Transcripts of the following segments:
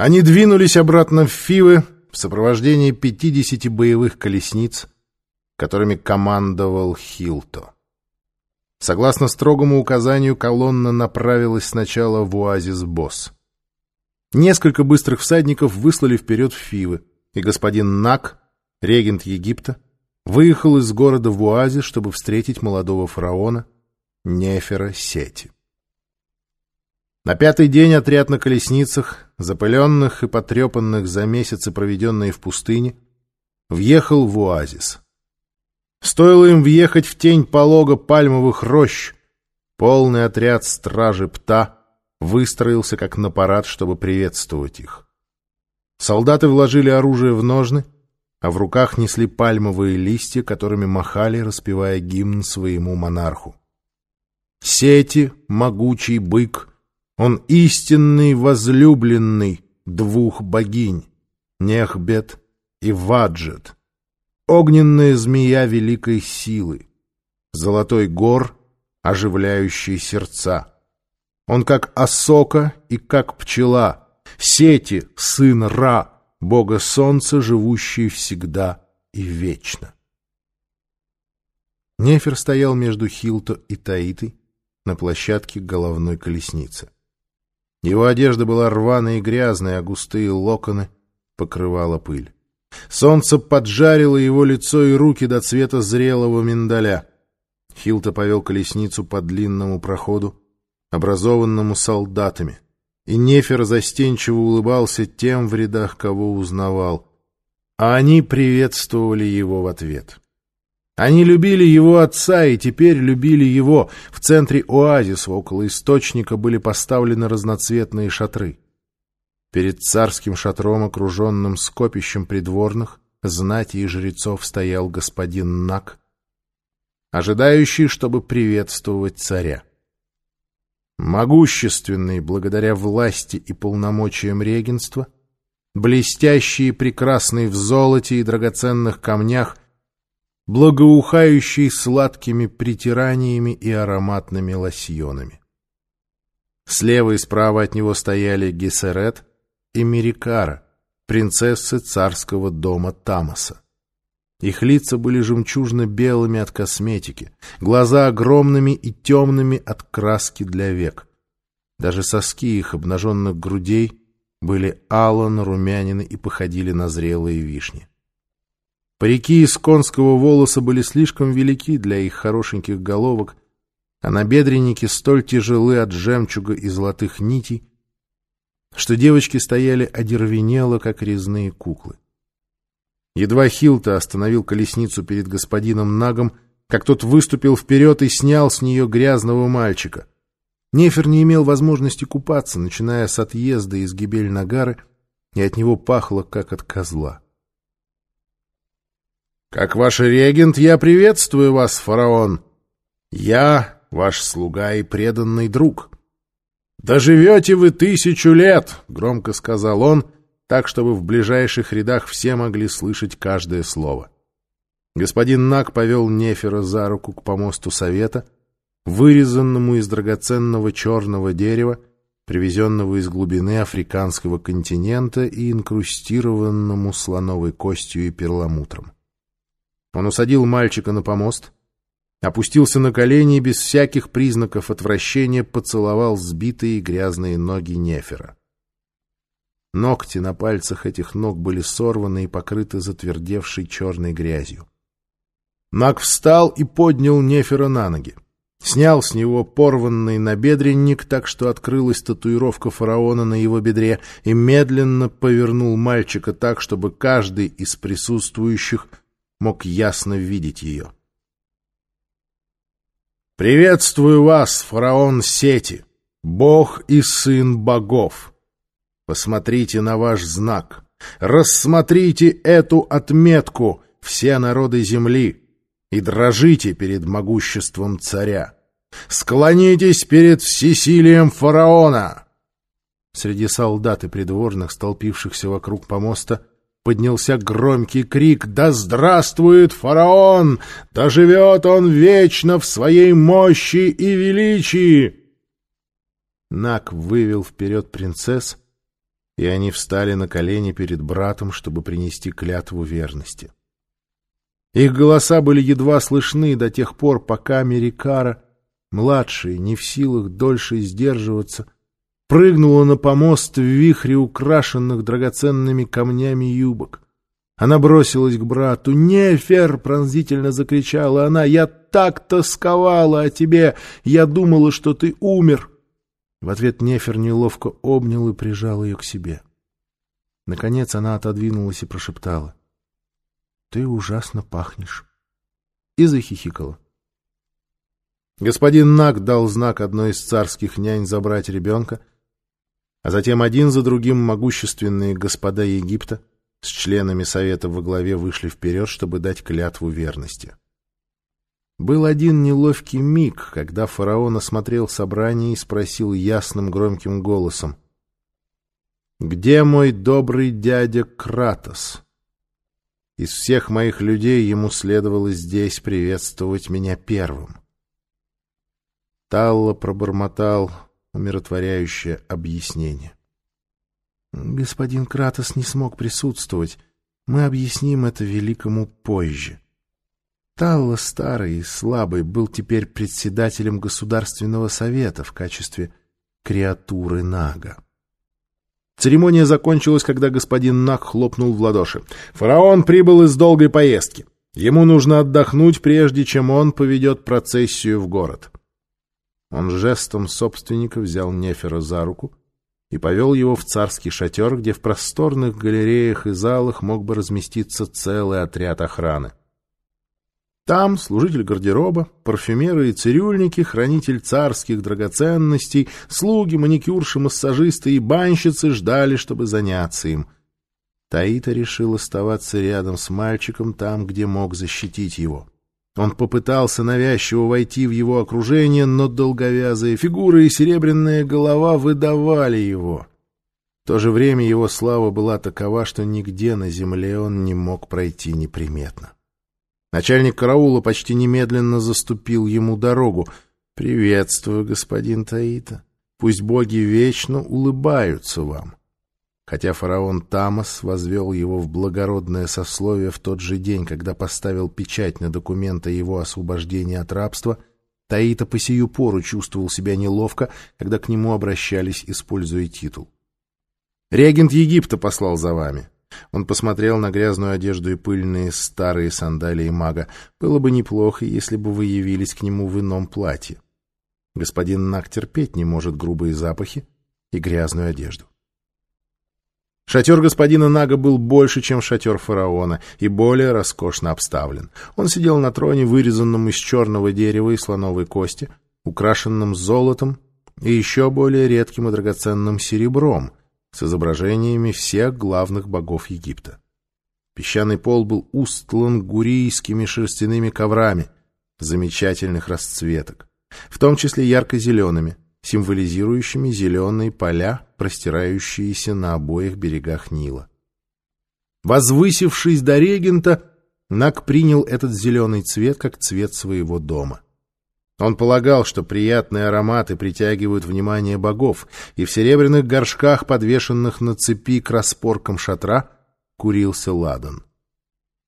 Они двинулись обратно в Фивы в сопровождении 50 боевых колесниц, которыми командовал Хилто. Согласно строгому указанию, колонна направилась сначала в оазис-босс. Несколько быстрых всадников выслали вперед в Фивы, и господин Нак, регент Египта, выехал из города в оазис, чтобы встретить молодого фараона Нефера Сети. На пятый день отряд на колесницах, запыленных и потрепанных за месяцы, проведенные в пустыне, въехал в оазис. Стоило им въехать в тень полога пальмовых рощ, полный отряд стражи Пта выстроился как на парад, чтобы приветствовать их. Солдаты вложили оружие в ножны, а в руках несли пальмовые листья, которыми махали, распевая гимн своему монарху. Сети, могучий бык, он истинный возлюбленный двух богинь, Нехбет и Ваджет, огненная змея великой силы, золотой гор, оживляющий сердца. Он как осока и как пчела, сети, сын Ра, бога солнца, живущий всегда и вечно. Нефер стоял между Хилто и Таитой на площадке головной колесницы. Его одежда была рваная и грязная, а густые локоны покрывала пыль. Солнце поджарило его лицо и руки до цвета зрелого миндаля. Хилта повел колесницу по длинному проходу, образованному солдатами, и Нефер застенчиво улыбался тем в рядах, кого узнавал, а они приветствовали его в ответ. Они любили его отца и теперь любили его. В центре оазиса около источника были поставлены разноцветные шатры. Перед царским шатром, окруженным скопищем придворных, знати и жрецов стоял господин Нак, ожидающий, чтобы приветствовать царя. Могущественный благодаря власти и полномочиям регенства, блестящий и прекрасный в золоте и драгоценных камнях, благоухающий сладкими притираниями и ароматными лосьонами. Слева и справа от него стояли Гессерет и Мерикара, принцессы царского дома Тамаса. Их лица были жемчужно-белыми от косметики, глаза огромными и темными от краски для век. Даже соски их обнаженных грудей были алан, румянины и походили на зрелые вишни. Парики из конского волоса были слишком велики для их хорошеньких головок, а набедренники столь тяжелы от жемчуга и золотых нитей, что девочки стояли одервенело, как резные куклы. Едва Хилта остановил колесницу перед господином Нагом, как тот выступил вперед и снял с нее грязного мальчика. Нефер не имел возможности купаться, начиная с отъезда из Гибель-Нагары, и от него пахло, как от козла. Как ваш регент, я приветствую вас, фараон. Я ваш слуга и преданный друг. Доживете вы тысячу лет, громко сказал он, так, чтобы в ближайших рядах все могли слышать каждое слово. Господин Нак повел Нефера за руку к помосту совета, вырезанному из драгоценного черного дерева, привезенного из глубины африканского континента и инкрустированному слоновой костью и перламутром. Он усадил мальчика на помост, опустился на колени и без всяких признаков отвращения поцеловал сбитые грязные ноги Нефера. Ногти на пальцах этих ног были сорваны и покрыты затвердевшей черной грязью. Маг встал и поднял Нефера на ноги. Снял с него порванный набедренник, так что открылась татуировка фараона на его бедре, и медленно повернул мальчика так, чтобы каждый из присутствующих мог ясно видеть ее. «Приветствую вас, фараон Сети, бог и сын богов! Посмотрите на ваш знак, рассмотрите эту отметку, все народы земли, и дрожите перед могуществом царя! Склонитесь перед всесилием фараона!» Среди солдат и придворных, столпившихся вокруг помоста, поднялся громкий крик «Да здравствует фараон! Да живет он вечно в своей мощи и величии!» Нак вывел вперед принцесс и они встали на колени перед братом, чтобы принести клятву верности. Их голоса были едва слышны до тех пор, пока Мерикара, младший, не в силах дольше сдерживаться, прыгнула на помост в вихре украшенных драгоценными камнями юбок. Она бросилась к брату. «Нефер!» — пронзительно закричала она. «Я так тосковала о тебе! Я думала, что ты умер!» В ответ Нефер неловко обнял и прижал ее к себе. Наконец она отодвинулась и прошептала. «Ты ужасно пахнешь!» И захихикала. Господин Наг дал знак одной из царских нянь забрать ребенка, а затем один за другим могущественные господа Египта с членами совета во главе вышли вперед, чтобы дать клятву верности. Был один неловкий миг, когда фараон осмотрел собрание и спросил ясным громким голосом, «Где мой добрый дядя Кратос? Из всех моих людей ему следовало здесь приветствовать меня первым». Талла пробормотал умиротворяющее объяснение. Господин Кратос не смог присутствовать. Мы объясним это великому позже. Талла, старый и слабый, был теперь председателем Государственного совета в качестве креатуры Нага. Церемония закончилась, когда господин Наг хлопнул в ладоши. Фараон прибыл из долгой поездки. Ему нужно отдохнуть, прежде чем он поведет процессию в город. Он жестом собственника взял Нефера за руку и повел его в царский шатер, где в просторных галереях и залах мог бы разместиться целый отряд охраны. Там служитель гардероба, парфюмеры и цирюльники, хранитель царских драгоценностей, слуги, маникюрши, массажисты и банщицы ждали, чтобы заняться им. Таита решил оставаться рядом с мальчиком там, где мог защитить его. Он попытался навязчиво войти в его окружение, но долговязые фигуры и серебряная голова выдавали его. В то же время его слава была такова, что нигде на земле он не мог пройти неприметно. Начальник караула почти немедленно заступил ему дорогу. «Приветствую, господин Таита. Пусть боги вечно улыбаются вам. Хотя фараон Тамас возвел его в благородное сословие в тот же день, когда поставил печать на документы его освобождения от рабства, Таита по сию пору чувствовал себя неловко, когда к нему обращались, используя титул. «Регент Египта послал за вами». Он посмотрел на грязную одежду и пыльные старые сандалии мага. «Было бы неплохо, если бы вы явились к нему в ином платье. Господин Нак терпеть не может грубые запахи и грязную одежду». Шатер господина Нага был больше, чем шатер фараона, и более роскошно обставлен. Он сидел на троне, вырезанном из черного дерева и слоновой кости, украшенном золотом и еще более редким и драгоценным серебром, с изображениями всех главных богов Египта. Песчаный пол был устлан гурийскими шерстяными коврами замечательных расцветок, в том числе ярко-зелеными, символизирующими зеленые поля, простирающиеся на обоих берегах Нила. Возвысившись до регента, Нак принял этот зеленый цвет как цвет своего дома. Он полагал, что приятные ароматы притягивают внимание богов, и в серебряных горшках, подвешенных на цепи к распоркам шатра, курился ладан.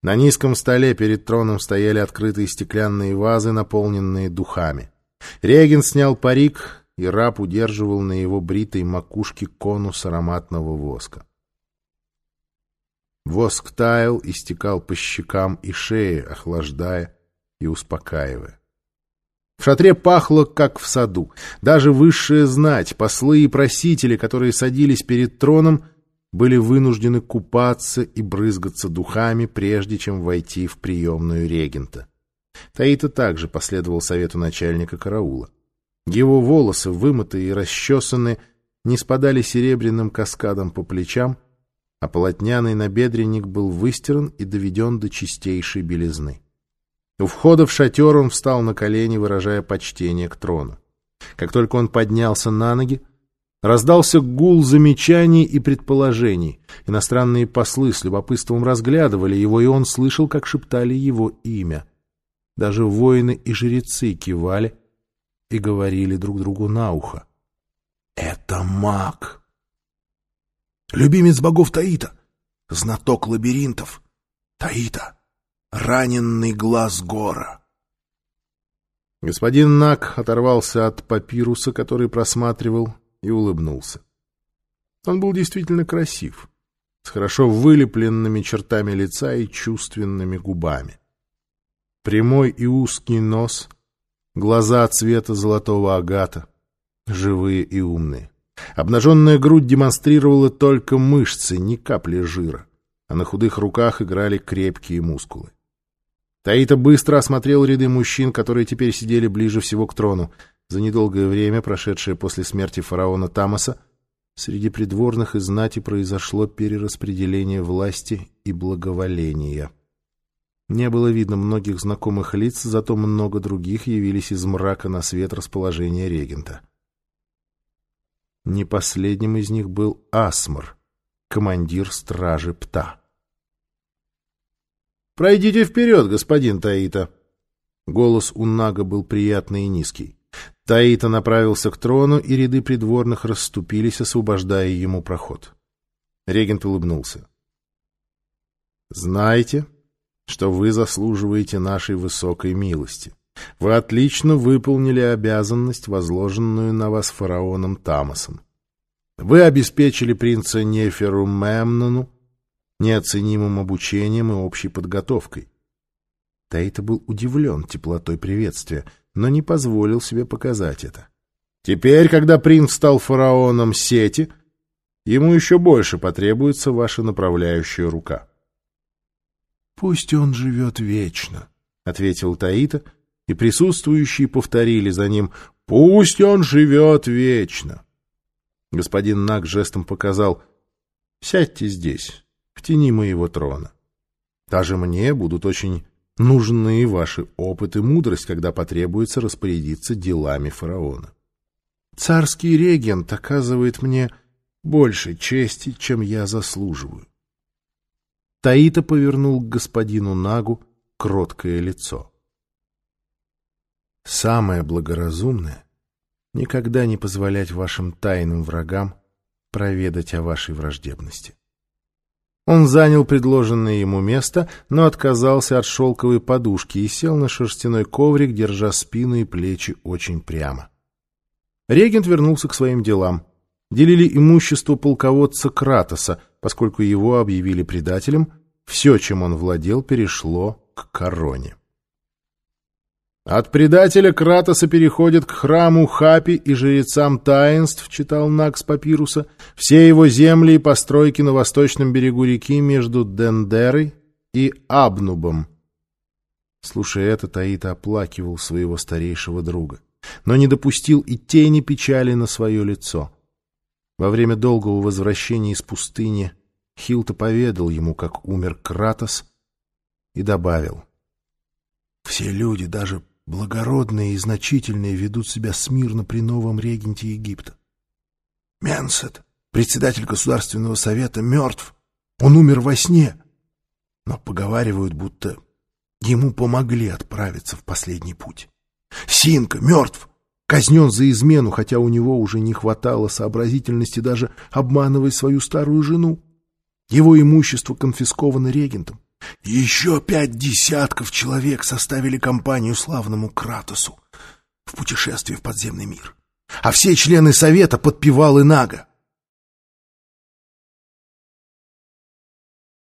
На низком столе перед троном стояли открытые стеклянные вазы, наполненные духами. Регент снял парик, и раб удерживал на его бритой макушке конус ароматного воска. Воск таял и стекал по щекам и шее, охлаждая и успокаивая. В шатре пахло, как в саду. Даже высшая знать, послы и просители, которые садились перед троном, были вынуждены купаться и брызгаться духами, прежде чем войти в приемную регента. Таита также последовал совету начальника караула. Его волосы, вымытые и расчесанные, не спадали серебряным каскадом по плечам, а полотняный набедренник был выстиран и доведен до чистейшей белизны. У входа в шатер он встал на колени, выражая почтение к трону. Как только он поднялся на ноги, раздался гул замечаний и предположений. Иностранные послы с любопытством разглядывали его, и он слышал, как шептали его имя. Даже воины и жрецы кивали, и говорили друг другу на ухо. «Это маг!» любимец богов Таита, знаток лабиринтов, Таита, раненный глаз гора. Господин Нак оторвался от папируса, который просматривал, и улыбнулся. Он был действительно красив, с хорошо вылепленными чертами лица и чувственными губами. Прямой и узкий нос, глаза цвета золотого агата, живые и умные. Обнаженная грудь демонстрировала только мышцы, ни капли жира, а на худых руках играли крепкие мускулы. Таита быстро осмотрел ряды мужчин, которые теперь сидели ближе всего к трону. За недолгое время, прошедшее после смерти фараона Тамаса, среди придворных и знати произошло перераспределение власти и благоволения. Не было видно многих знакомых лиц, зато много других явились из мрака на свет расположения регента. Не последним из них был Асмар, командир стражи Пта. «Пройдите вперед, господин Таита!» Голос у Нага был приятный и низкий. Таита направился к трону, и ряды придворных расступились, освобождая ему проход. Регент улыбнулся. «Знаете, что вы заслуживаете нашей высокой милости. Вы отлично выполнили обязанность, возложенную на вас фараоном Тамосом. Вы обеспечили принца Неферу Мемнону неоценимым обучением и общей подготовкой. Таита был удивлен теплотой приветствия, но не позволил себе показать это. Теперь, когда принц стал фараоном сети, ему еще больше потребуется ваша направляющая рука. — Пусть он живет вечно, — ответил Таита, и присутствующие повторили за ним «Пусть он живет вечно!» Господин Наг жестом показал «Сядьте здесь, в тени моего трона. Даже мне будут очень нужны ваши опыт и мудрость, когда потребуется распорядиться делами фараона. Царский регент оказывает мне больше чести, чем я заслуживаю. Таита повернул к господину Нагу кроткое лицо. Самое благоразумное — никогда не позволять вашим тайным врагам проведать о вашей враждебности. Он занял предложенное ему место, но отказался от шелковой подушки и сел на шерстяной коврик, держа спину и плечи очень прямо. Регент вернулся к своим делам. Делили имущество полководца Кратоса, поскольку его объявили предателем, все, чем он владел, перешло к короне. От предателя Кратоса переходит к храму Хапи и жрецам таинств, читал Накс Папируса, все его земли и постройки на восточном берегу реки между Дендерой и Абнубом. Слушая это, Таита оплакивал своего старейшего друга, но не допустил и тени печали на свое лицо. Во время долгого возвращения из пустыни Хилта поведал ему, как умер Кратос, и добавил — все люди, даже благородные и значительные ведут себя смирно при новом регенте Египта. Менсет, председатель Государственного совета, мертв. Он умер во сне. Но поговаривают, будто ему помогли отправиться в последний путь. Синка мертв, казнен за измену, хотя у него уже не хватало сообразительности даже обманывать свою старую жену. Его имущество конфисковано регентом. Еще пять десятков человек составили компанию славному Кратосу в путешествии в подземный мир. А все члены совета подпевал и Нага.